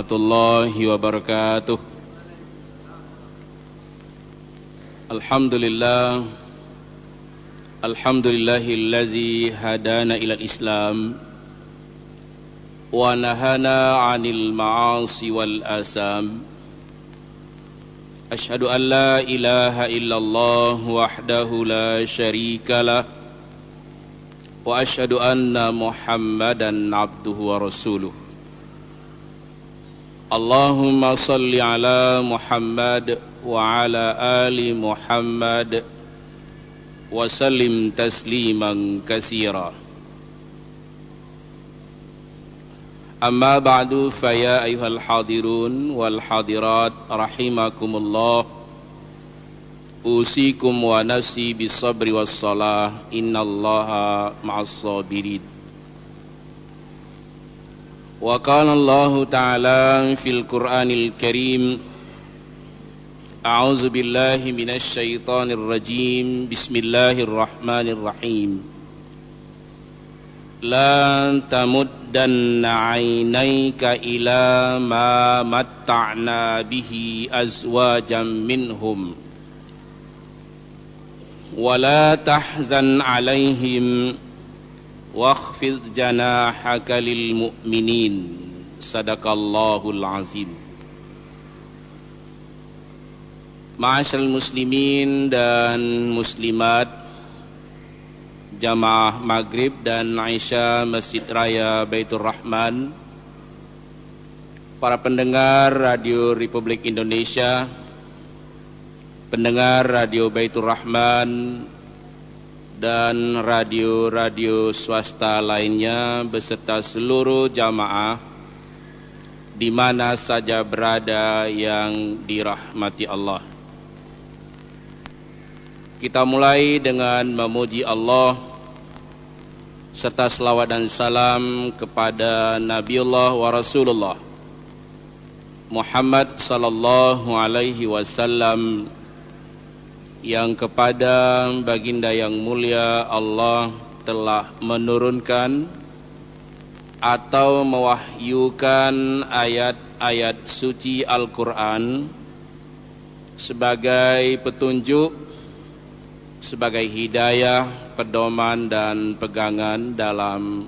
warahmatullahi wabarakatuh. Alhamdulillah Alhamdulillahillazi hadana ilal islam Wa nahana anil ma'asi wal asam. Ashadu an la ilaha illallah wahdahu la sharika lah Wa ashadu anna muhammadan abduhu wa rasuluh. اللهم صل على محمد وعلى آل محمد وسلم تسليما كثيرا. أما بعد فيا أيها الحاضرون والحاضرات رحمكم الله. أوصيكم ونفسي بالصبر والصلاة. إن الله مع الصابرين. وقال الله تعالى في القرآن الكريم أعوذ بالله من الشيطان الرجيم بسم الله الرحمن الرحيم. لا تمدن عينيك إلى ما متعنا به أزواجا منهم ولا تحزن عليهم واخفض جناحك للمؤمنين صدق الله العظيم Ma'asyal muslimin dan muslimat Jamaah Maghrib dan Aisyah Masjid Raya Baitur Rahman Para pendengar Radio Republik Indonesia Pendengar Radio Baitur Rahman Dan radio-radio swasta lainnya Beserta seluruh jamaah di mana saja berada yang dirahmati Allah. Kita mulai dengan memuji Allah serta selawat dan salam kepada Nabiullah wa Rasulullah Muhammad sallallahu alaihi wasallam yang kepada baginda yang mulia Allah telah menurunkan atau mewahyukan ayat-ayat suci Al-Quran sebagai petunjuk sebagai hidayah, pedoman dan pegangan dalam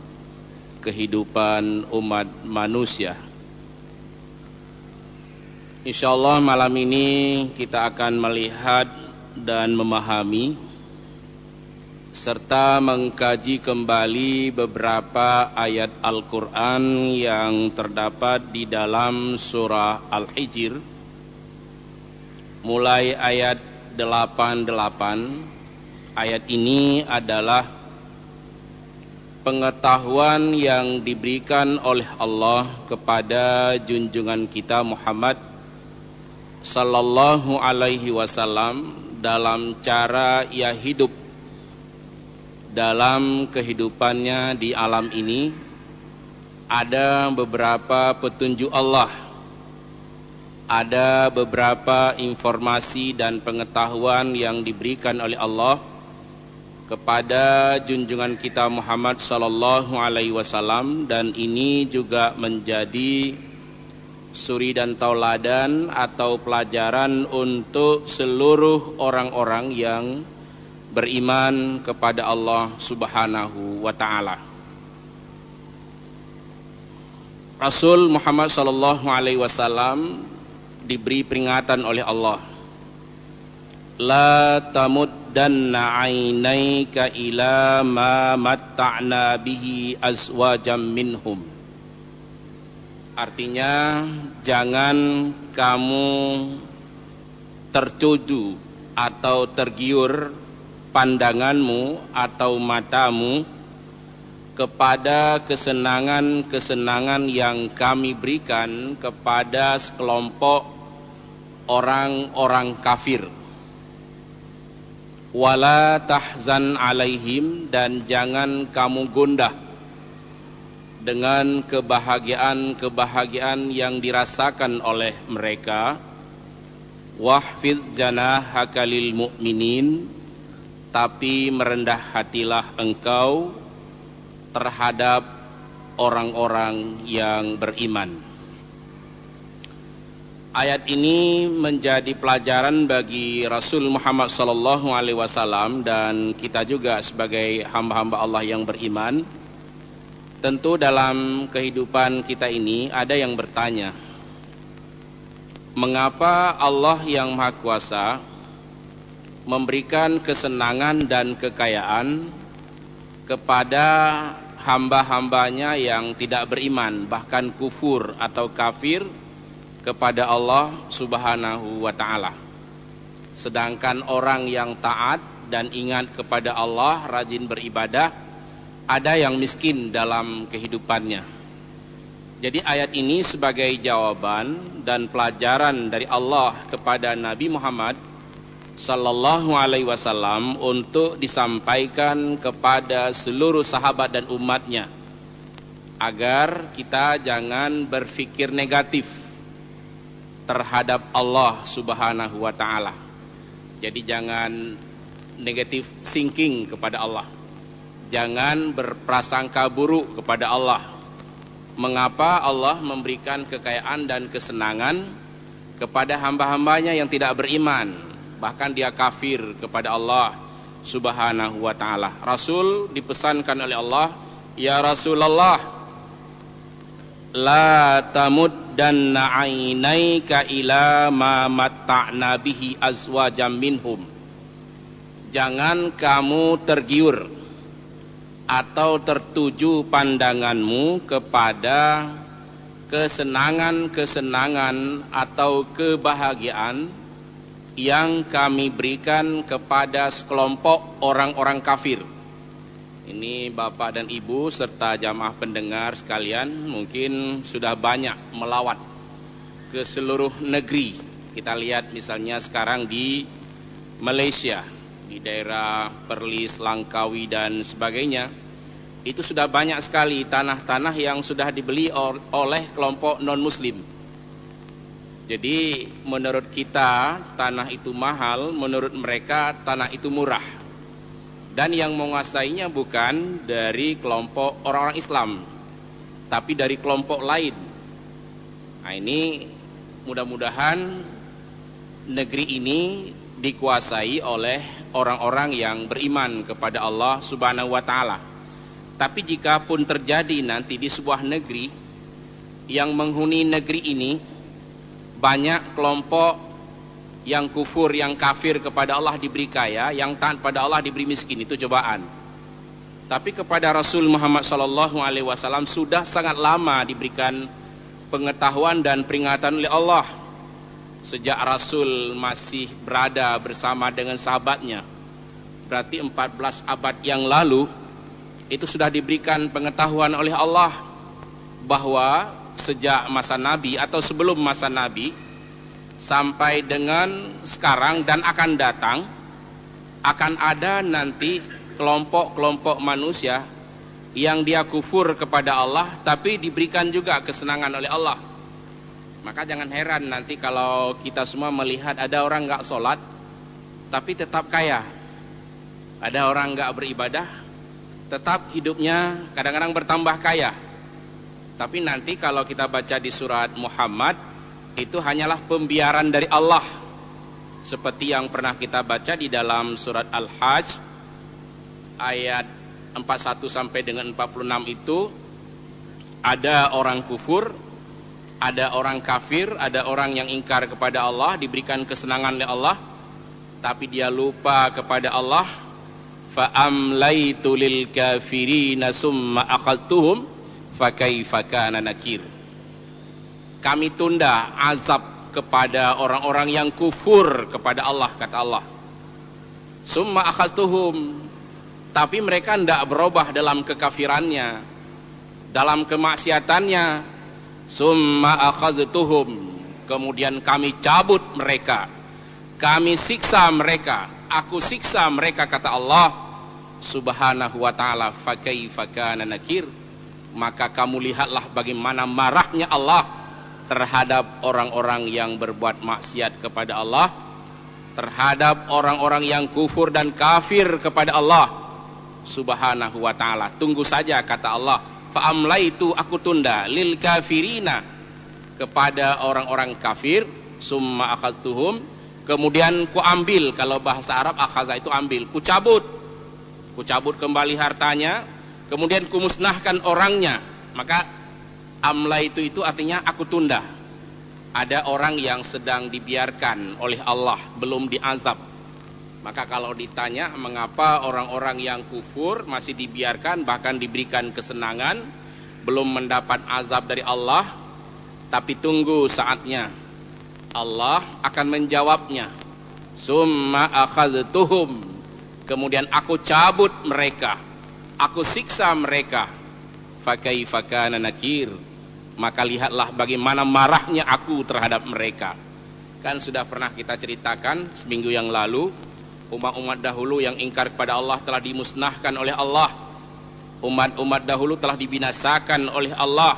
kehidupan umat manusia. Insyaallah malam ini kita akan melihat dan memahami serta mengkaji kembali beberapa ayat Al-Quran yang terdapat di dalam surah Al-Hijr mulai ayat 88 Ayat ini adalah pengetahuan yang diberikan oleh Allah kepada junjungan kita Muhammad sallallahu alaihi wasallam dalam cara ia hidup dalam kehidupannya di alam ini ada beberapa petunjuk Allah ada beberapa informasi dan pengetahuan yang diberikan oleh Allah kepada junjungan kita Muhammad sallallahu alaihi wasallam dan ini juga menjadi suri dan tauladan atau pelajaran untuk seluruh orang-orang yang beriman kepada Allah Subhanahu wa taala. Rasul Muhammad sallallahu alaihi wasallam diberi peringatan oleh Allah. La tamud muddanna ainaika ila ma matta'na bihi azwajam minhum Artinya jangan kamu tertuju atau tergiur pandanganmu atau matamu kepada kesenangan-kesenangan yang kami berikan kepada sekelompok orang-orang kafir. Wala tahzan alaihim dan jangan kamu gundah dengan kebahagiaan-kebahagiaan yang dirasakan oleh mereka wahfiz janahaka lil mu'minin tapi merendah hatilah engkau terhadap orang-orang yang beriman Ayat ini menjadi pelajaran bagi Rasul Muhammad sallallahu alaihi wasallam dan kita juga sebagai hamba-hamba Allah yang beriman. Tentu dalam kehidupan kita ini ada yang bertanya, mengapa Allah yang Maha Kuasa memberikan kesenangan dan kekayaan kepada hamba-hambanya yang tidak beriman, bahkan kufur atau kafir kepada Allah Subhanahu wa taala. Sedangkan orang yang taat dan ingat kepada Allah, rajin beribadah, ada yang miskin dalam kehidupannya. Jadi ayat ini sebagai jawaban dan pelajaran dari Allah kepada Nabi Muhammad sallallahu alaihi wasallam untuk disampaikan kepada seluruh sahabat dan umatnya agar kita jangan berfikir negatif terhadap Allah Subhanahu wa taala. Jadi jangan negatif thinking kepada Allah. Jangan berprasangka buruk kepada Allah. Mengapa Allah memberikan kekayaan dan kesenangan kepada hamba-hambanya yang tidak beriman, bahkan dia kafir kepada Allah Subhanahu wa taala. Rasul dipesankan oleh Allah, "Ya Rasulullah, la tamud dan ainaika ila ma matta'na bihi azwajam minhum jangan kamu tergiur atau tertuju pandanganmu kepada kesenangan-kesenangan atau kebahagiaan yang kami berikan kepada sekelompok orang-orang kafir ini Bapak dan Ibu serta jamaah pendengar sekalian mungkin sudah banyak melawat ke seluruh negeri. Kita lihat misalnya sekarang di Malaysia, di daerah Perlis, Langkawi dan sebagainya. Itu sudah banyak sekali tanah-tanah yang sudah dibeli oleh kelompok non-muslim. Jadi menurut kita tanah itu mahal, menurut mereka tanah itu murah dan yang menguasainya bukan dari kelompok orang-orang Islam tapi dari kelompok lain nah ini mudah-mudahan negeri ini dikuasai oleh orang-orang yang beriman kepada Allah Subhanahu wa taala tapi jika pun terjadi nanti di sebuah negeri yang menghuni negeri ini banyak kelompok yang kufur, yang kafir kepada Allah diberi kaya, yang taat pada Allah diberi miskin itu cobaan. Tapi kepada Rasul Muhammad Sallallahu Alaihi Wasallam sudah sangat lama diberikan pengetahuan dan peringatan oleh Allah sejak Rasul masih berada bersama dengan sahabatnya. Berarti 14 abad yang lalu itu sudah diberikan pengetahuan oleh Allah bahwa sejak masa Nabi atau sebelum masa Nabi sampai dengan sekarang dan akan datang akan ada nanti kelompok-kelompok manusia yang dia kufur kepada Allah tapi diberikan juga kesenangan oleh Allah maka jangan heran nanti kalau kita semua melihat ada orang nggak sholat tapi tetap kaya. Ada orang nggak beribadah tetap hidupnya kadang-kadang bertambah kaya. Tapi nanti kalau kita baca di surat Muhammad itu hanyalah pembiaran dari Allah. Seperti yang pernah kita baca di dalam surat Al-Hajj ayat 41 sampai dengan 46 itu ada orang kufur ada orang kafir ada orang yang ingkar kepada Allah diberikan kesenangan oleh Allah tapi dia lupa kepada Allah. Fa amlaitu lil kafirina summa aqaltuhum fa kaifa kana nakir. Kami tunda azab kepada orang-orang yang kufur kepada Allah kata Allah. Summa akhaztuhum tapi mereka tidak berubah dalam kekafirannya dalam kemaksiatannya summa akhaztuhum. Kemudian kami cabut mereka. Kami siksa mereka. Aku siksa mereka kata Allah. Subhanahu wa ta'ala fakaifa kana nakir. Maka kamu lihatlah bagaimana marahnya Allah terhadap orang-orang yang berbuat maksiat kepada Allah terhadap orang-orang yang kufur dan kafir kepada Allah. Subhanahu wa ta'ala tunggu saja kata Allah fa'amla itu aku tunda. Lil kafirina kepada orang-orang kafir summa akhadtuhum. Kemudian ku ambil kalau bahasa Arab akhaza itu ambil. Ku cabut. Ku cabut kembali hartanya. Kemudian ku musnahkan orangnya. Maka amla itu itu artinya aku tunda. Ada orang yang sedang dibiarkan oleh Allah belum diazab maka kalau ditanya mengapa orang-orang yang kufur masih dibiarkan bahkan diberikan kesenangan belum mendapat azab dari Allah tapi tunggu saatnya Allah akan menjawabnya. Summa akhadtuhum. Kemudian aku cabut mereka. Aku siksa mereka. Fakaifa kana nakir. Maka lihatlah bagaimana marahnya aku terhadap mereka. Kan sudah pernah kita ceritakan seminggu yang lalu, umat-umat dahulu yang ingkar kepada Allah telah dimusnahkan oleh Allah. Umat-umat dahulu telah dibinasakan oleh Allah.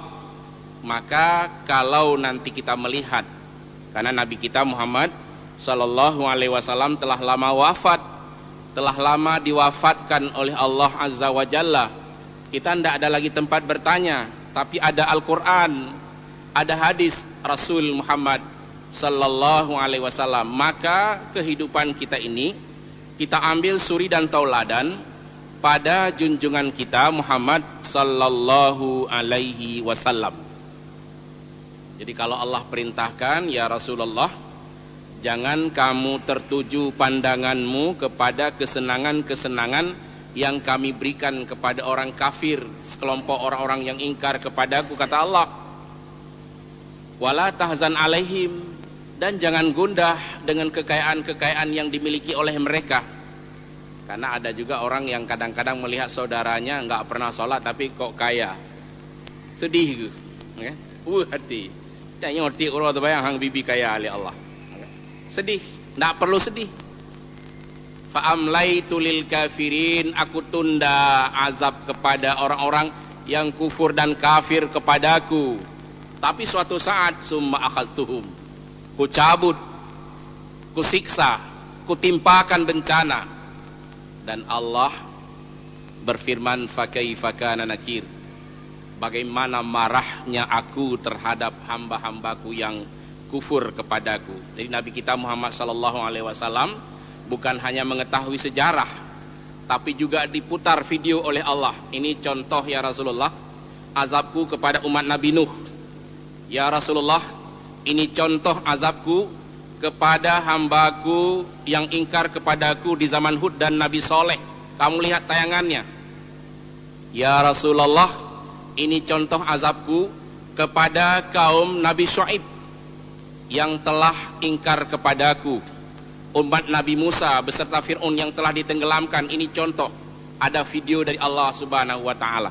Maka kalau nanti kita melihat karena Nabi kita Muhammad sallallahu alaihi wasallam telah lama wafat, telah lama diwafatkan oleh Allah Azza wa Jalla. Kita tidak ada lagi tempat bertanya, tapi ada Al-Qur'an, ada hadis Rasul Muhammad sallallahu alaihi wasallam. Maka kehidupan kita ini kita ambil suri dan tauladan pada junjungan kita Muhammad sallallahu alaihi wasallam. Jadi kalau Allah perintahkan ya Rasulullah jangan kamu tertuju pandanganmu kepada kesenangan-kesenangan yang kami berikan kepada orang kafir sekelompok orang-orang yang ingkar kepadaku kata Allah wala tahzan alaihim dan jangan gundah dengan kekayaan-kekayaan yang dimiliki oleh mereka. Karena ada juga orang yang kadang-kadang melihat saudaranya nggak pernah sholat tapi kok kaya. Sedih gitu. Ya. Uh hati. Dan ngerti urut bayang hang bibi kaya oleh Allah. Sedih. Nggak perlu sedih. Fa'amlaitu lil kafirin. Aku tunda azab kepada orang-orang yang kufur dan kafir kepadaku. Tapi suatu saat summa akhadtuhum. Ku cabut, ku siksa, ku timpakan bencana. Dan Allah berfirman fakaifa kana nakir. Bagaimana marahnya aku terhadap hamba-hambaku yang kufur kepadaku. Jadi Nabi kita Muhammad sallallahu alaihi wasallam bukan hanya mengetahui sejarah tapi juga diputar video oleh Allah ini contoh ya Rasulullah azabku kepada umat Nabi Nuh ya Rasulullah ini contoh azabku kepada hambaku yang ingkar kepadaku di zaman Hud dan Nabi Soleh. Kamu lihat tayangannya. Ya Rasulullah ini contoh azabku kepada kaum Nabi Shu'aib yang telah ingkar kepadaku. Umat Nabi Musa beserta Fir'aun yang telah ditenggelamkan. Ini contoh. Ada video dari Allah Subhanahu wa taala.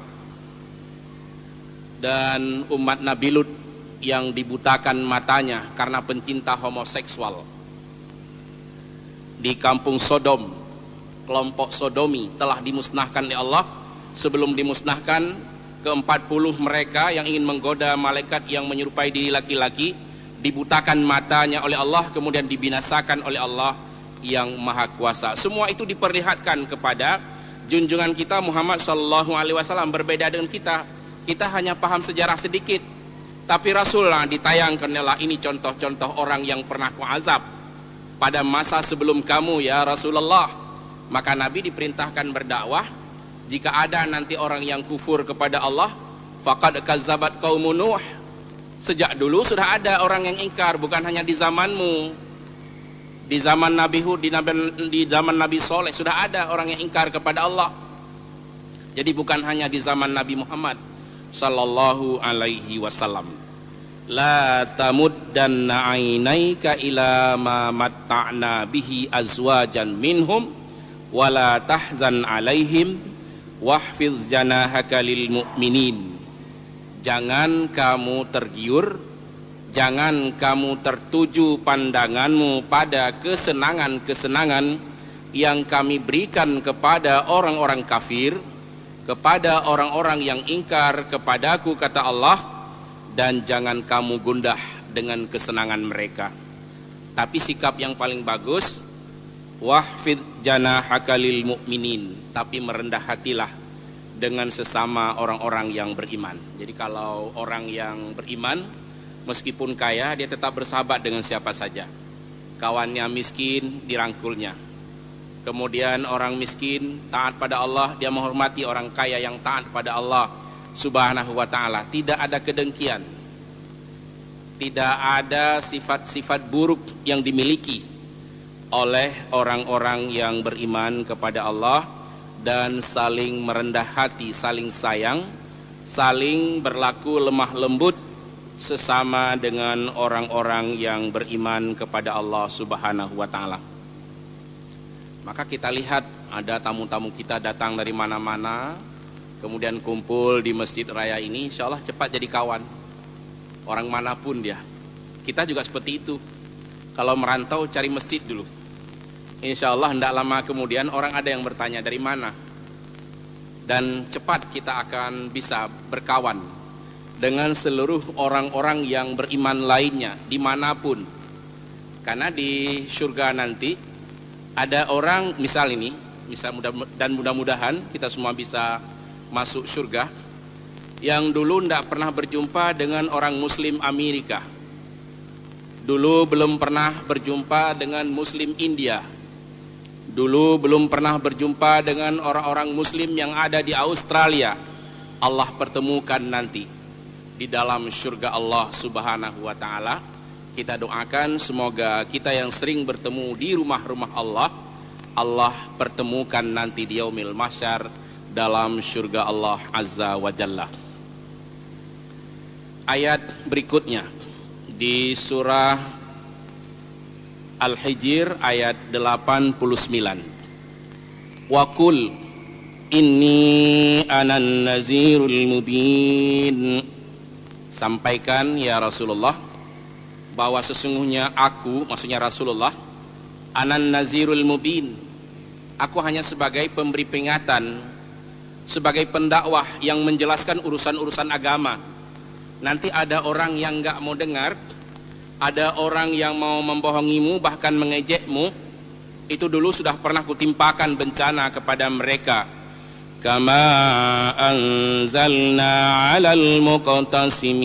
Dan umat Nabi Lut yang dibutakan matanya karena pencinta homoseksual. Di kampung Sodom kelompok Sodomi telah dimusnahkan oleh Allah. Sebelum dimusnahkan ke-40 mereka yang ingin menggoda malaikat yang menyerupai diri laki-laki dibutakan matanya oleh Allah kemudian dibinasakan oleh Allah yang maha kuasa. Semua itu diperlihatkan kepada junjungan kita Muhammad sallallahu alaihi wasallam. Berbeda dengan kita kita hanya paham sejarah sedikit tapi Rasulullah ditayangkan adalah ini contoh-contoh orang yang pernah kuazab pada masa sebelum kamu ya Rasulullah maka Nabi diperintahkan berdakwah jika ada nanti orang yang kufur kepada Allah faqad kazzabat qaumun nuh Sejak dulu sudah ada orang yang ingkar, bukan hanya di zamanmu. Di zaman Nabi Hud, di, Nabi, di zaman Nabi Soleh sudah ada orang yang ingkar kepada Allah. Jadi bukan hanya di zaman Nabi Muhammad sallallahu alaihi wasallam. La tamuddanna ainaika ila ma matta'na bihi azwajan minhum wala tahzan alaihim wahfiz janahaka lil mu'minin Jangan kamu tergiur, jangan kamu tertuju pandanganmu pada kesenangan-kesenangan yang kami berikan kepada orang-orang kafir, kepada orang-orang yang ingkar kepadaku kata Allah, dan jangan kamu gundah dengan kesenangan mereka. Tapi sikap yang paling bagus, wahfid janahaka lil mu'minin, tapi merendah hatilah dengan sesama orang-orang yang beriman. Jadi kalau orang yang beriman Meskipun kaya, dia tetap bersahabat dengan siapa saja. Kawannya miskin, dirangkulnya. Kemudian orang miskin taat pada Allah, dia menghormati orang kaya yang taat pada Allah Subhanahu wa taala. Tidak ada kedengkian. Tidak ada sifat-sifat buruk yang dimiliki oleh orang-orang yang beriman kepada Allah dan saling merendah hati, saling sayang, saling berlaku lemah lembut sesama dengan orang-orang yang beriman kepada Allah Subhanahu wa taala. Maka kita lihat ada tamu-tamu kita datang dari mana-mana, kemudian kumpul di masjid raya ini, insya Allah cepat jadi kawan. Orang mana pun dia. Kita juga seperti itu. Kalau merantau cari masjid dulu. Insya Allah tidak lama kemudian orang ada yang bertanya dari mana. Dan cepat kita akan bisa berkawan dengan seluruh orang-orang yang beriman lainnya di mana pun. Karena di surga nanti ada orang misal ini, misal mudah dan mudah-mudahan kita semua bisa masuk surga yang dulu tidak pernah berjumpa dengan orang muslim Amerika. Dulu belum pernah berjumpa dengan muslim India. Dulu belum pernah berjumpa dengan orang-orang muslim yang ada di Australia. Allah pertemukan nanti di dalam surga Allah Subhanahu wa taala kita doakan semoga kita yang sering bertemu di rumah-rumah Allah Allah pertemukan nanti di yaumil mahsyar dalam surga Allah Azza wa Jalla. Ayat berikutnya di surah Al-Hijr ayat 89. Wa qul inni anan nazirul mubin. Sampaikan ya Rasulullah bahwa sesungguhnya aku, maksudnya Rasulullah, anan nazirul mubin. Aku hanya sebagai pemberi peringatan, sebagai pendakwah yang menjelaskan urusan-urusan agama. Nanti ada orang yang nggak mau dengar, ada orang yang mau membohongimu bahkan mengejekmu. Itu dulu sudah pernah kutimpakan bencana kepada mereka kama anzalna 'alal muqtasimin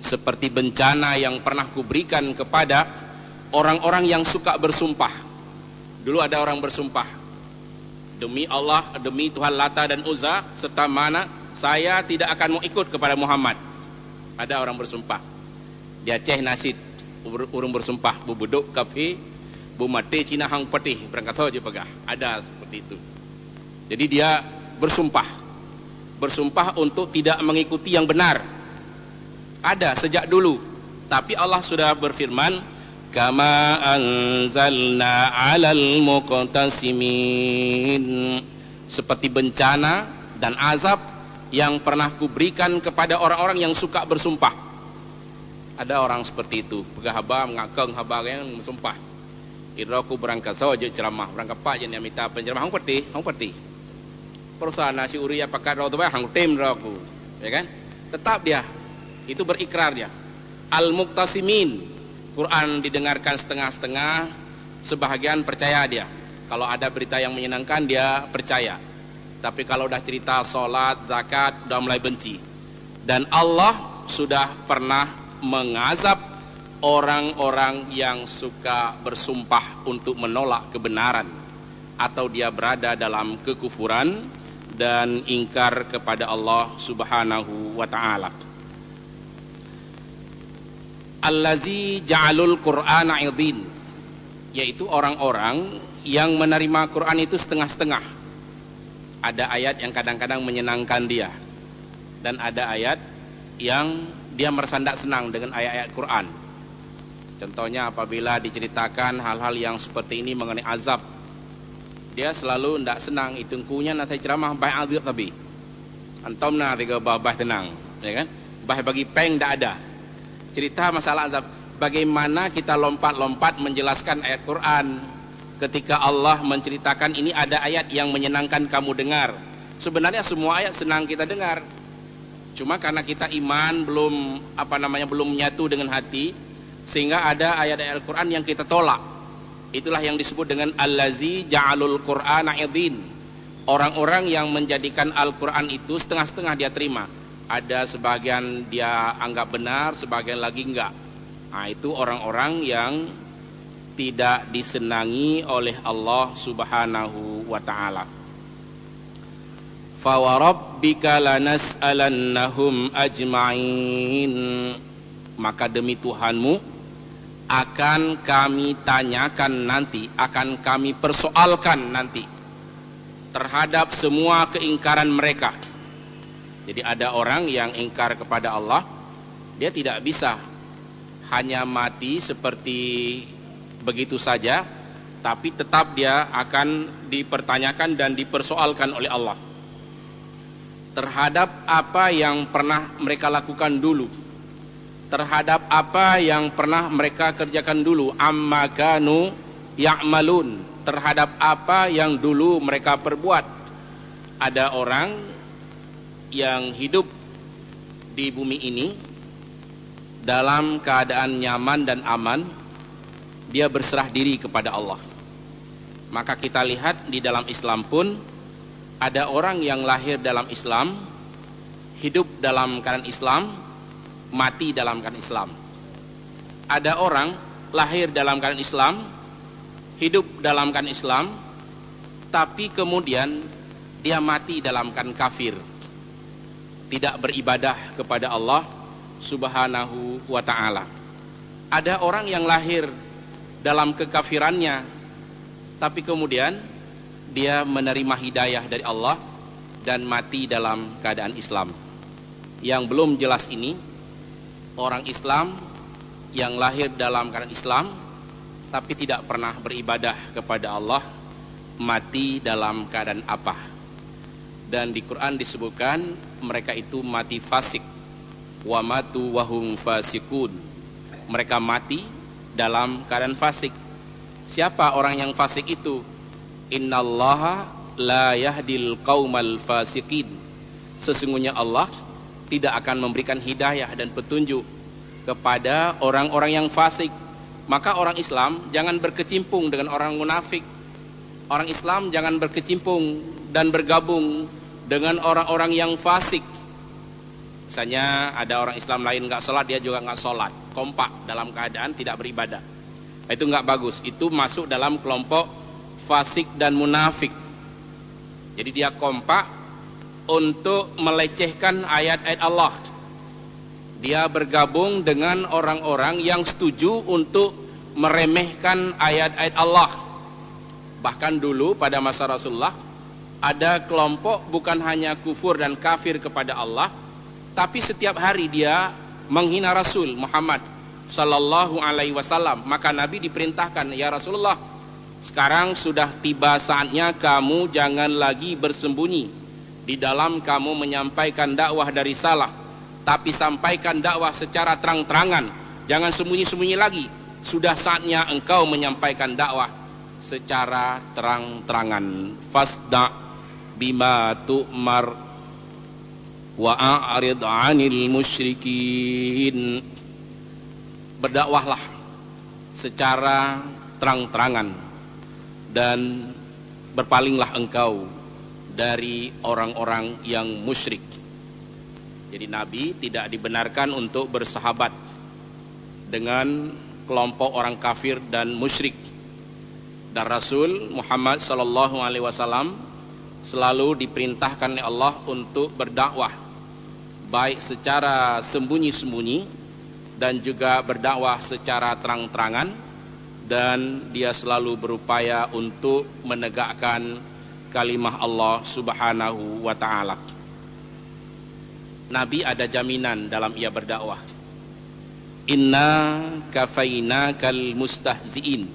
seperti bencana yang pernah kuberikan kepada orang-orang yang suka bersumpah. Dulu ada orang bersumpah demi Allah demi Tuhan Lata dan Uzza serta mana saya tidak akan mau ikut kepada Muhammad. Ada orang bersumpah. Dia ceh nasid urung bersumpah bu buduk kafe bu mati Cina hang petih berangkat saja pegah. Ada seperti itu. Jadi dia bersumpah. Bersumpah untuk tidak mengikuti yang benar. Ada sejak dulu. Tapi Allah sudah berfirman, "Kama anzalna 'alal muqtasimin." Seperti bencana dan azab yang pernah kuberikan kepada orang-orang yang suka bersumpah. Ada orang seperti itu, pegah haba mengakang haba yang bersumpah. Idraku berangkat saja ceramah, berangkat pak yang minta penceramah, hang peti, hang peti perusahaan nasi uri apakah roh hang tim ya kan tetap dia itu berikrar dia. Al muktasimin Quran didengarkan setengah-setengah sebahagian percaya dia. Kalau ada berita yang menyenangkan dia percaya. Tapi kalau udah cerita sholat zakat udah mulai benci. Dan Allah sudah pernah mengazab orang-orang yang suka bersumpah untuk menolak kebenaran. Atau dia berada dalam kekufuran dan ingkar kepada Allah Subhanahu wa taala. Allazi ja'alul Qur'ana idin. Yaitu orang-orang yang menerima Quran itu setengah-setengah. Ada ayat yang kadang-kadang menyenangkan dia. Dan ada ayat yang dia merasa tidak senang dengan ayat-ayat Quran. Contohnya apabila diceritakan hal-hal yang seperti ini mengenai azab. Dia selalu tidak senang. Itu kunya nanti ceramah baik adil tapi antom na tiga bah tenang ya kan? Bah bagi peng tidak ada cerita masalah azab bagaimana kita lompat-lompat menjelaskan ayat Quran ketika Allah menceritakan ini ada ayat yang menyenangkan kamu dengar sebenarnya semua ayat senang kita dengar cuma karena kita iman belum apa namanya belum menyatu dengan hati sehingga ada ayat-ayat Al-Quran yang kita tolak Itulah yang disebut dengan allazi ja'alul Qur'ana idin. Orang-orang yang menjadikan Al-Qur'an itu setengah-setengah dia terima. Ada sebagian dia anggap benar, sebagian lagi enggak. Nah, itu orang-orang yang tidak disenangi oleh Allah Subhanahu wa taala. Fawarabbika lanas'alannahum ajma'in. Maka demi Tuhanmu akan kami tanyakan nanti, akan kami persoalkan nanti terhadap semua keingkaran mereka jadi ada orang yang ingkar kepada Allah, dia tidak bisa hanya mati seperti begitu saja, tapi tetap dia akan dipertanyakan dan dipersoalkan oleh Allah terhadap apa yang pernah mereka lakukan dulu terhadap apa yang pernah mereka kerjakan dulu. Amma kanu ya'malun terhadap apa yang dulu mereka perbuat. Ada orang yang hidup di bumi ini dalam keadaan nyaman dan aman dia berserah diri kepada Allah. Maka kita lihat di dalam Islam pun ada orang yang lahir dalam Islam hidup dalam keadaan Islam mati dalam keadaan Islam. Ada orang lahir dalam keadaan Islam hidup dalam keadaan Islam tapi kemudian dia mati dalam keadaan kafir tidak beribadah kepada Allah Subhanahu wa taala. Ada orang yang lahir dalam kekafirannya tapi kemudian dia menerima hidayah dari Allah dan mati dalam keadaan Islam. Yang belum jelas ini orang Islam yang lahir dalam keadaan Islam tapi tidak pernah beribadah kepada Allah mati dalam keadaan apa? Dan di Quran disebutkan mereka itu mati fasik. Wa matu wahum fasikun. Mereka mati dalam keadaan fasik. Siapa orang yang fasik itu? Innallaha la yahdil qaumal fasikin. Sesungguhnya Allah tidak akan memberikan hidayah dan petunjuk kepada orang-orang yang fasik. Maka orang Islam jangan berkecimpung dengan orang munafik. Orang Islam jangan berkecimpung dan bergabung dengan orang-orang yang fasik. Misalnya ada orang Islam lain nggak sholat, dia juga nggak sholat, kompak dalam keadaan tidak beribadah. Itu nggak bagus. Itu masuk dalam kelompok fasik dan munafik. Jadi dia kompak untuk melecehkan ayat-ayat Allah. Dia bergabung dengan orang-orang yang setuju untuk meremehkan ayat-ayat Allah. Bahkan dulu pada masa Rasulullah ada kelompok bukan hanya kufur dan kafir kepada Allah, tapi setiap hari dia menghina Rasul Muhammad sallallahu alaihi wasallam. Maka Nabi diperintahkan, "Ya Rasulullah, sekarang sudah tiba saatnya kamu jangan lagi bersembunyi di dalam kamu menyampaikan dakwah dari salah, tapi sampaikan dakwah secara terang-terangan. Jangan sembunyi-sembunyi lagi. Sudah saatnya engkau menyampaikan dakwah secara terang-terangan. Fasda' bima tu'mar wa a'rid 'anil musyrikin. Berdakwahlah secara terang-terangan dan berpalinglah engkau dari orang-orang yang musyrik. Jadi nabi tidak dibenarkan untuk bersahabat dengan kelompok orang kafir dan musyrik. Dan Rasul Muhammad sallallahu alaihi wasallam selalu diperintahkan oleh Allah untuk berdakwah baik secara sembunyi-sembunyi dan juga berdakwah secara terang-terangan dan dia selalu berupaya untuk menegakkan kalimah Allah Subhanahu wa taala. Nabi ada jaminan dalam ia berdakwah. Inna kafaina kal mustahziin.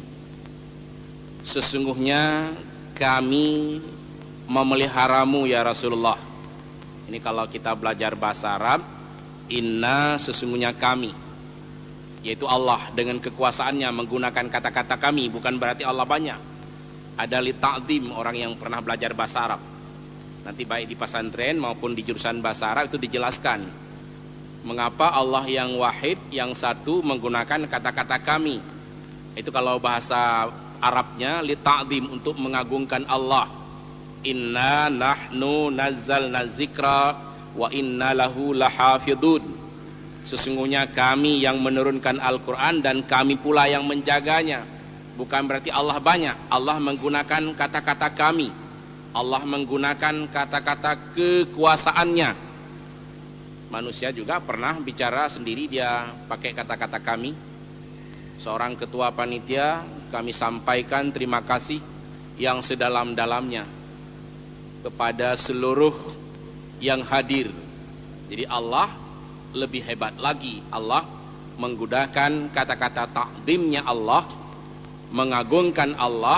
Sesungguhnya kami memeliharamu ya Rasulullah. Ini kalau kita belajar bahasa Arab, inna sesungguhnya kami yaitu Allah dengan kekuasaannya menggunakan kata-kata kami bukan berarti Allah banyak. Ada li ta'zim orang yang pernah belajar bahasa Arab. Nanti baik di pesantren maupun di jurusan bahasa Arab itu dijelaskan mengapa Allah yang wahid yang satu menggunakan kata-kata kami. Itu kalau bahasa Arabnya li ta'zim untuk mengagungkan Allah inna nahnu nazzalna zikra wa inna lahu lahafidun. Sesungguhnya kami yang menurunkan Al-Qur'an dan kami pula yang menjaganya. Bukan berarti Allah banyak. Allah menggunakan kata-kata kami. Allah menggunakan kata-kata kekuasaannya. Manusia juga pernah bicara sendiri dia pakai kata-kata kami. Seorang ketua panitia kami sampaikan terima kasih yang sedalam-dalamnya kepada seluruh yang hadir. Jadi Allah lebih hebat lagi. Allah menggunakan kata-kata takdimnya Allah, mengagungkan Allah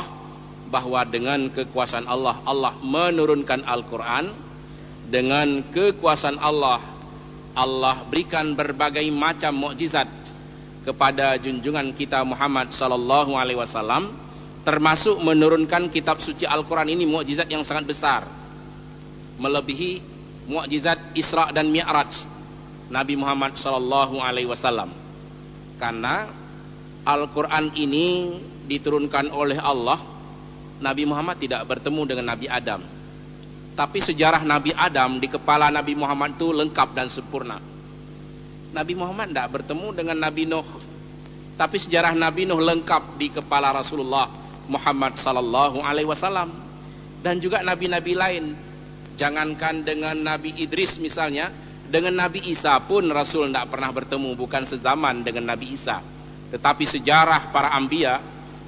bahwa dengan kekuasaan Allah Allah menurunkan Al-Qur'an dengan kekuasaan Allah Allah berikan berbagai macam mukjizat kepada junjungan kita Muhammad sallallahu alaihi wasallam termasuk menurunkan kitab suci Al-Qur'an ini mukjizat yang sangat besar melebihi mukjizat Isra dan Mi'raj Nabi Muhammad sallallahu alaihi wasallam. Karena Al-Qur'an ini diturunkan oleh Allah Nabi Muhammad tidak bertemu dengan Nabi Adam. Tapi sejarah Nabi Adam di kepala Nabi Muhammad itu lengkap dan sempurna. Nabi Muhammad tidak bertemu dengan Nabi Nuh. Tapi sejarah Nabi Nuh lengkap di kepala Rasulullah Muhammad sallallahu alaihi wasallam. Dan juga nabi-nabi lain. Jangankan dengan Nabi Idris misalnya, dengan Nabi Isa pun Rasul tidak pernah bertemu bukan sezaman dengan Nabi Isa. Tetapi sejarah para ambia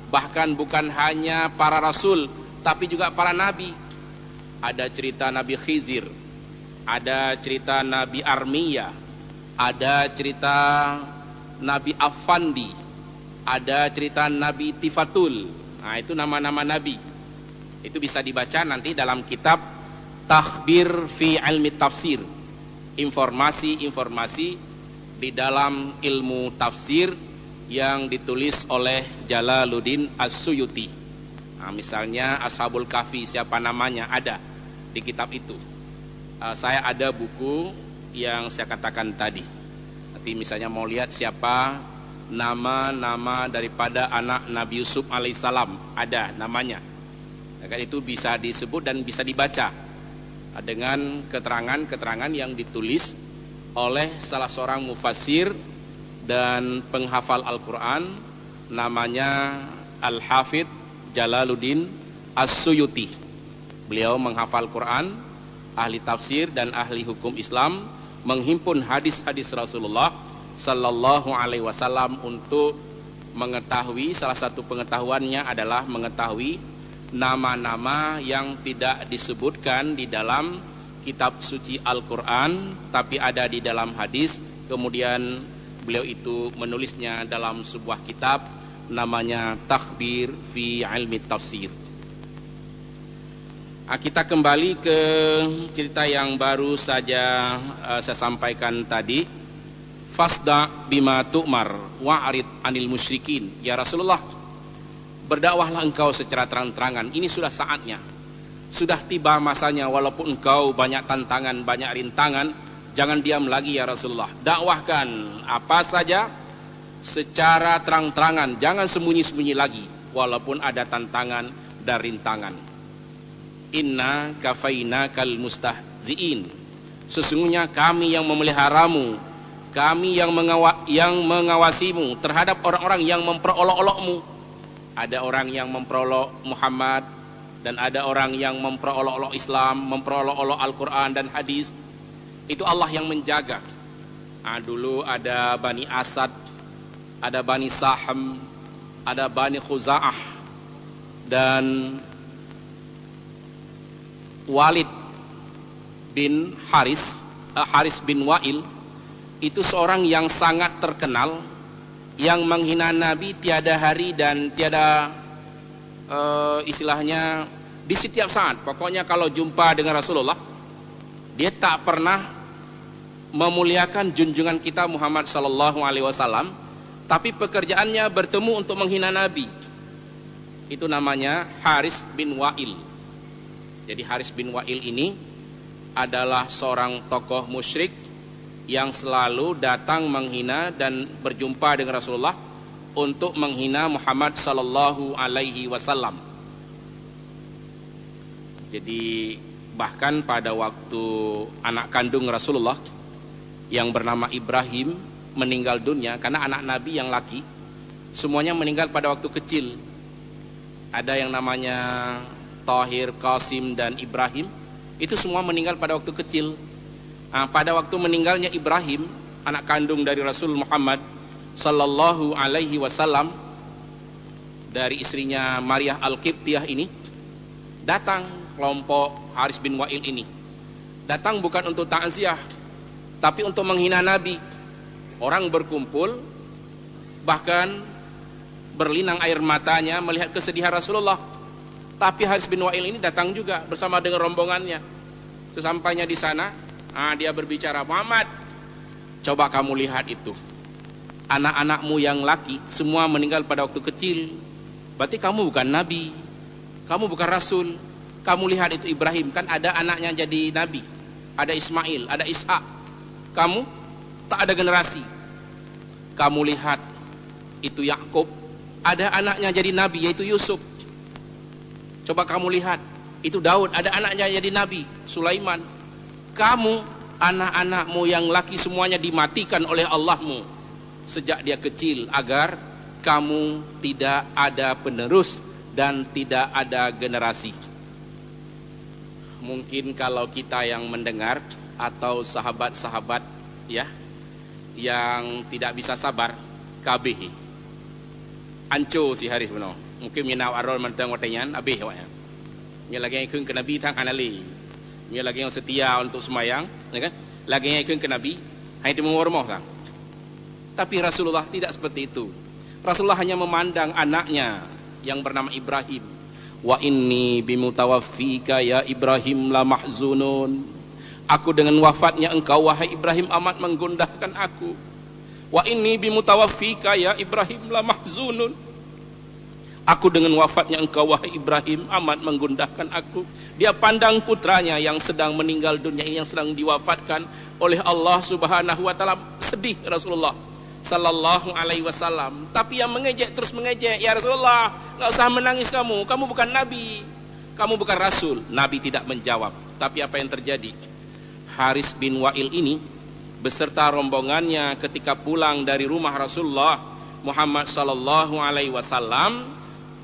bahkan bukan hanya para rasul tapi juga para nabi. Ada cerita Nabi Khizir, ada cerita Nabi Armiya, ada cerita Nabi Afandi, ada cerita Nabi Tifatul, Nah, itu nama-nama nabi. Itu bisa dibaca nanti dalam kitab Takhbir fi Ilmi Tafsir. Informasi-informasi di dalam ilmu tafsir yang ditulis oleh Jalaluddin As-Suyuti. Nah, misalnya Ashabul Kahfi siapa namanya ada di kitab itu. Uh, saya ada buku yang saya katakan tadi. Nanti misalnya mau lihat siapa nama-nama daripada anak Nabi Yusuf alaihissalam ada namanya. Ya kan itu bisa disebut dan bisa dibaca dengan keterangan-keterangan yang ditulis oleh salah seorang mufasir dan penghafal Al-Quran namanya Al-Hafidh Jalaluddin As-Suyuti. Beliau menghafal Quran, ahli tafsir dan ahli hukum Islam, menghimpun hadis-hadis Rasulullah Sallallahu Alaihi Wasallam untuk mengetahui salah satu pengetahuannya adalah mengetahui nama-nama yang tidak disebutkan di dalam kitab suci Al-Quran tapi ada di dalam hadis. Kemudian beliau itu menulisnya dalam sebuah kitab namanya Takhbir fi Ilmi Tafsir. Ah, kita kembali ke cerita yang baru saja uh, saya sampaikan tadi. Fasda bima tu'mar wa'rid anil musyrikin. Ya Rasulullah berdakwahlah engkau secara terang-terangan. Ini sudah saatnya. Sudah tiba masanya walaupun engkau banyak tantangan banyak rintangan jangan diam lagi ya Rasulullah. Dakwahkan apa saja secara terang-terangan. Jangan sembunyi-sembunyi lagi walaupun ada tantangan dan rintangan. Inna kafaina kal mustahziin. Sesungguhnya kami yang memeliharamu kami yang, mengawa, yang mengawasimu terhadap orang-orang yang memperolok-olokmu ada orang yang memperolok Muhammad dan ada orang yang memperolok-olok Islam memperolok-olok Al-Quran dan hadis. Itu Allah yang menjaga. Nah, dulu ada Bani Asad ada Bani Saham ada Bani Khuza'ah dan Walid bin Haris uh, Haris bin Wa'il. Itu seorang yang sangat terkenal yang menghina Nabi tiada hari dan tiada uh, istilahnya di setiap saat. Pokoknya kalau jumpa dengan Rasulullah, dia tak pernah memuliakan junjungan kita Muhammad Sallallahu Alaihi Wasallam, tapi pekerjaannya bertemu untuk menghina Nabi. Itu namanya Haris bin Wa'il. Jadi Haris bin Wa'il ini adalah seorang tokoh musyrik yang selalu datang menghina dan berjumpa dengan Rasulullah untuk menghina Muhammad sallallahu alaihi wasallam. Jadi bahkan pada waktu anak kandung Rasulullah yang bernama Ibrahim meninggal dunia karena anak nabi yang laki semuanya meninggal pada waktu kecil ada yang namanya Tahir, Qasim dan Ibrahim itu semua meninggal pada waktu kecil nah, pada waktu meninggalnya Ibrahim anak kandung dari Rasul Muhammad sallallahu alaihi wasallam dari istrinya Maria Al-Qibtiyah ini datang kelompok Haris bin Wa'il ini datang bukan untuk takziah tapi untuk menghina Nabi. Orang berkumpul bahkan berlinang air matanya melihat kesedihan Rasulullah. Tapi Haris bin Wa'il ini datang juga bersama dengan rombongannya. Sesampainya di sana, ah, dia berbicara, Muhammad, coba kamu lihat itu. Anak-anakmu yang laki semua meninggal pada waktu kecil. Berarti kamu bukan nabi. Kamu bukan rasul. Kamu lihat itu Ibrahim kan ada anaknya jadi nabi. Ada Ismail, ada Ishak kamu tak ada generasi. Kamu lihat itu Yakub, ada anaknya jadi nabi yaitu Yusuf. Coba kamu lihat itu Daud, ada anaknya jadi nabi Sulaiman. Kamu anak-anakmu yang laki semuanya dimatikan oleh Allahmu sejak dia kecil agar kamu tidak ada penerus dan tidak ada generasi. Mungkin kalau kita yang mendengar atau sahabat-sahabat ya yang tidak bisa sabar kabeh anco si hari benar mungkin minau arol mentang watenyan abih wa ya lagi yang ke nabi tang anali ya lagi yang setia untuk semayang ya kan? Lagi yang ke nabi hanya itu mengormoh kan tapi Rasulullah tidak seperti itu. Rasulullah hanya memandang anaknya yang bernama Ibrahim. Wa inni bimutawaffika ya Ibrahim la mahzunun. Aku dengan wafatnya engkau wahai Ibrahim amat menggundahkan aku. Wa inni bimutawaffika ya Ibrahim la mahzunun. Aku dengan wafatnya engkau wahai Ibrahim amat menggundahkan aku. Dia pandang putranya yang sedang meninggal dunia ini yang sedang diwafatkan oleh Allah Subhanahu wa taala. Sedih Rasulullah sallallahu alaihi wasallam. Tapi yang mengejek terus mengejek, "Ya Rasulullah, enggak usah menangis kamu. Kamu bukan nabi. Kamu bukan rasul." Nabi tidak menjawab. Tapi apa yang terjadi? Haris bin Wa'il ini beserta rombongannya ketika pulang dari rumah Rasulullah Muhammad sallallahu alaihi wasallam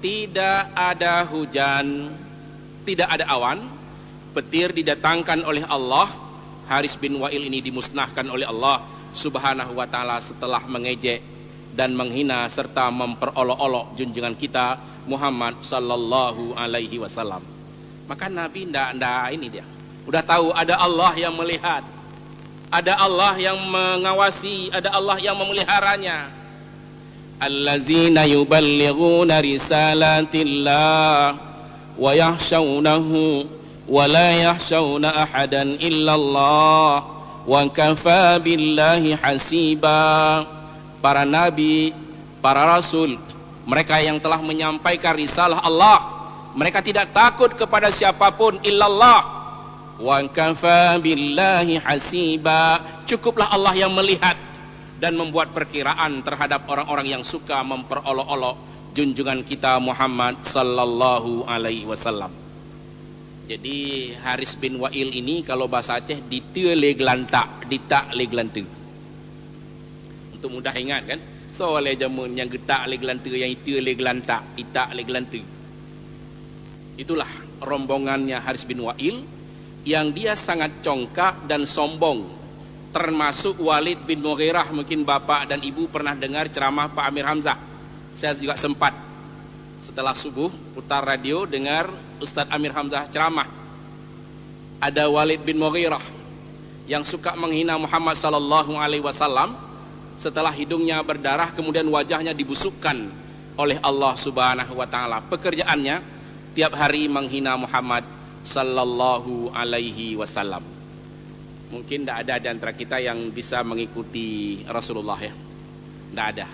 tidak ada hujan, tidak ada awan, petir didatangkan oleh Allah. Haris bin Wa'il ini dimusnahkan oleh Allah Subhanahu wa taala setelah mengejek dan menghina serta memperolok-olok junjungan kita Muhammad sallallahu alaihi wasallam. Maka Nabi ndak ndak ini dia Udah tahu ada Allah yang melihat. Ada Allah yang mengawasi, ada Allah yang memeliharanya. Yuballighuna risalatillah wa yahshawnahu wa la yahshawna ahadan illallah wa kafa billahi hasiba. Para nabi, para rasul, mereka yang telah menyampaikan risalah Allah, mereka tidak takut kepada siapa pun illallah wa kafa billahi hasiba cukuplah Allah yang melihat dan membuat perkiraan terhadap orang-orang yang suka memperolok-olok junjungan kita Muhammad sallallahu alaihi wasallam. Jadi Haris bin Wa'il ini kalau bahasa Aceh ditele gelantak ditak le gelantu untuk mudah ingat kan? So oleh jamun yang getak le gelantu yang itu le gelantak itak le gelantu itulah rombongannya Haris bin Wa'il yang dia sangat congkak dan sombong termasuk Walid bin Mughirah mungkin bapak dan ibu pernah dengar ceramah Pak Amir Hamzah. Saya juga sempat setelah subuh putar radio dengar Ustadz Amir Hamzah ceramah. Ada Walid bin Mughirah yang suka menghina Muhammad sallallahu alaihi wasallam setelah hidungnya berdarah kemudian wajahnya dibusukkan oleh Allah Subhanahu wa taala. Pekerjaannya tiap hari menghina Muhammad sallallahu alaihi wasallam. Mungkin tidak ada di antara kita yang bisa mengikuti Rasulullah ya. Tidak ada.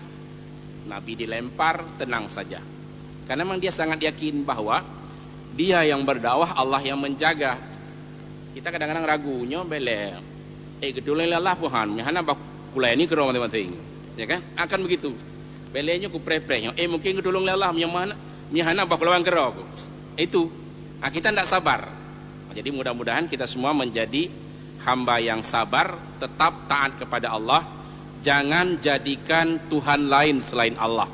Nabi dilempar tenang saja. Karena memang dia sangat yakin bahwa dia yang berdakwah Allah yang menjaga. Kita kadang-kadang ragunya bele. Eh gedulnya Allah Tuhan, nyahana bak kulai ini kerong teman Ya kan? Akan begitu. Belenya ku pre-pre. Eh mungkin gedulung Allah yang mana? Nyahana bak kulai kerong. Itu Nah, kita tidak sabar. Jadi mudah-mudahan kita semua menjadi hamba yang sabar, tetap taat kepada Allah, jangan jadikan Tuhan lain selain Allah.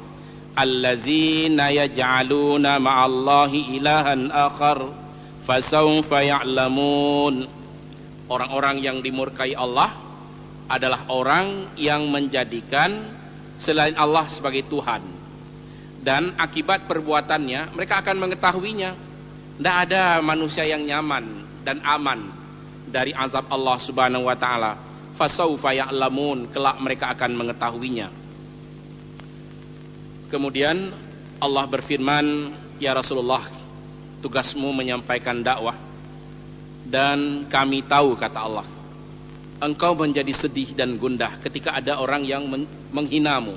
Allazina yaj'aluna ma'allahi ilahan akhar fasawfa ya'lamun. Orang-orang yang dimurkai Allah adalah orang yang menjadikan selain Allah sebagai Tuhan. Dan akibat perbuatannya mereka akan mengetahuinya. Tidak ada manusia yang nyaman dan aman dari azab Allah Subhanahu wa taala. Fasaufa ya'lamun, kelak mereka akan mengetahuinya. Kemudian Allah berfirman, "Ya Rasulullah, tugasmu menyampaikan dakwah dan kami tahu kata Allah, engkau menjadi sedih dan gundah ketika ada orang yang menghinamu,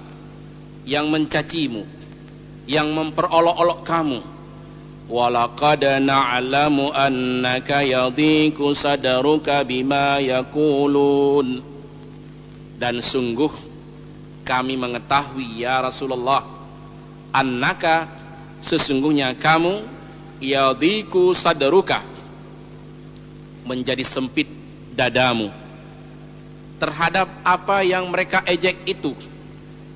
yang mencacimu, yang memperolok-olok kamu." ولقد نعلم أنك يضيق صدرك بما يقولون dan sungguh kami mengetahui ya Rasulullah annaka sesungguhnya kamu yadiku sadruka menjadi sempit dadamu terhadap apa yang mereka ejek itu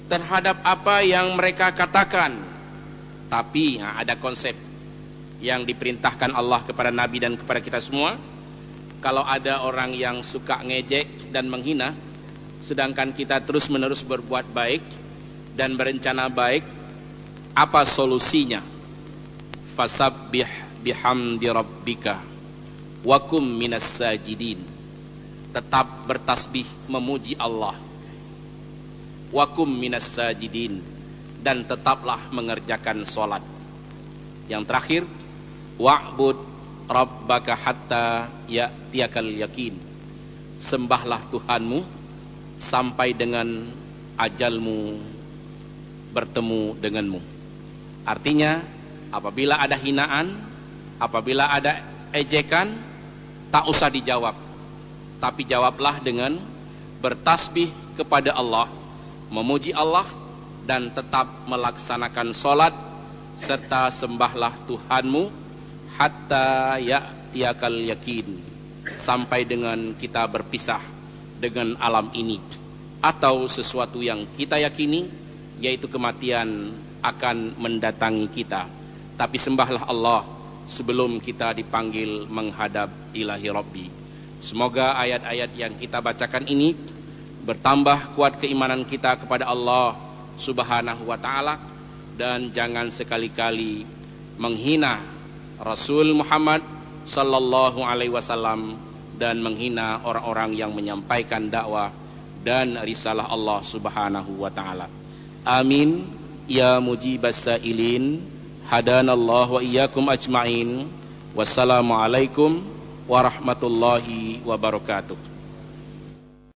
terhadap apa yang mereka katakan tapi nah, ada konsep yang diperintahkan Allah kepada Nabi dan kepada kita semua. Kalau ada orang yang suka ngejek dan menghina sedangkan kita terus menerus berbuat baik dan berencana baik apa solusinya? Fasabbih bihamdi rabbika wakum minas sajidin. Tetap bertasbih memuji Allah. Wakum minas sajidin. Dan tetaplah mengerjakan solat. Yang terakhir wa'bud rabbaka hatta ya'tiyakal yakin sembahlah Tuhanmu sampai dengan ajalmu bertemu denganmu. Artinya apabila ada hinaan apabila ada ejekan tak usah dijawab. Tapi jawablah dengan bertasbih kepada Allah memuji Allah dan tetap melaksanakan solat serta sembahlah Tuhanmu hatta ya'tiyakal yakin sampai dengan kita berpisah dengan alam ini atau sesuatu yang kita yakini yaitu kematian akan mendatangi kita. Tapi sembahlah Allah sebelum kita dipanggil menghadap ilahi Rabbi. Semoga ayat-ayat yang kita bacakan ini bertambah kuat keimanan kita kepada Allah subhanahu wa ta'ala dan jangan sekali-kali menghina Rasul Muhammad sallallahu alaihi wasallam dan menghina orang-orang yang menyampaikan dakwah dan risalah Allah Subhanahu wa taala. Amin ya mujibas sailin hadanallahu wa iyyakum ajmain. Wassalamualaikum warahmatullahi wabarakatuh.